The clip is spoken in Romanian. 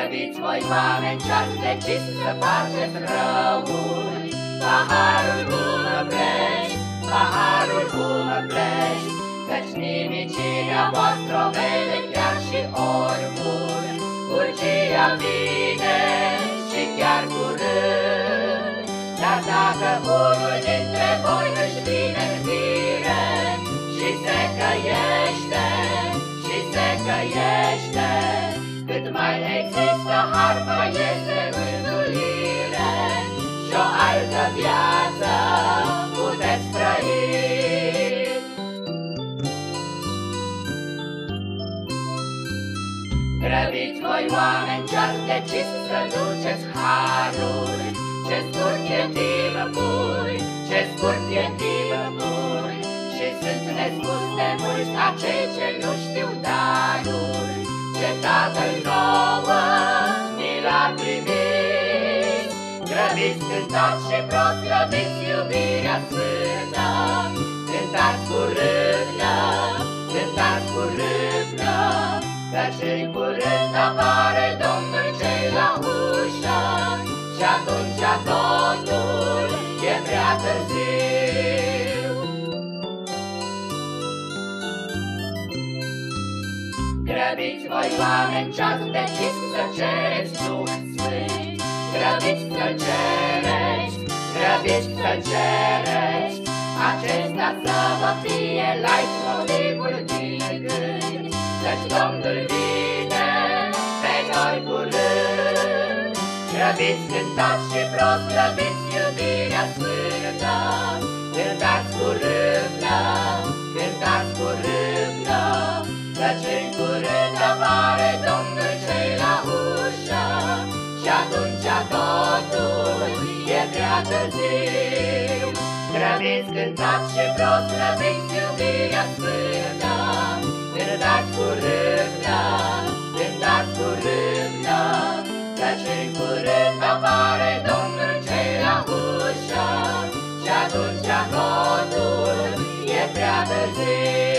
Grăbiți voi oameni ce-ați decis să faceți răul, Paharul cum pleci, paharul cum pleci, Căci nimicirea voastră vede chiar și oricum, Urgia vine și chiar curând, Dar dacă unul dintre voi își vine în fire Și se căiește, și se căiește, Cât mai există harpa este mântuire Și o altă viață puteți trăi. Grăbiți voi oameni ce-ați decis să duceți harul, Ce scurt e timpul, ce scurt e timpul, Și sunt nespus de mulți acei ce nu știu darul, Ce Tatăl nouă mi l-a primit. Grăbiți, cântați și proslăviți iubirea sfântă, Cântați cu râvnă, cântați cu râvnă, Căci în curând apare Domnul cel la ușă. Și atunci totul e prea târziu Grăbiți voi oameni ce-ați decis să cereți Duh Sfânt. Grăbiți să-L cereți, grăbiți să-L cereți. Acesta să vă fie like motivul din gând. Căci Domnul vine pe noi curând. Grăbiți, cântați și proslăviți iubirea sfântă, Cântați cu râvnă, cântați cu râvnă, Căci Și atunci totul e prea târziu. Grăbiți, cântați și proslăviți iubirea sfântă, Cântați cu râvnă, cântați cu râvnă, Căci în curând apare Domnul cel la ușă, Și atunci totul e prea târziu.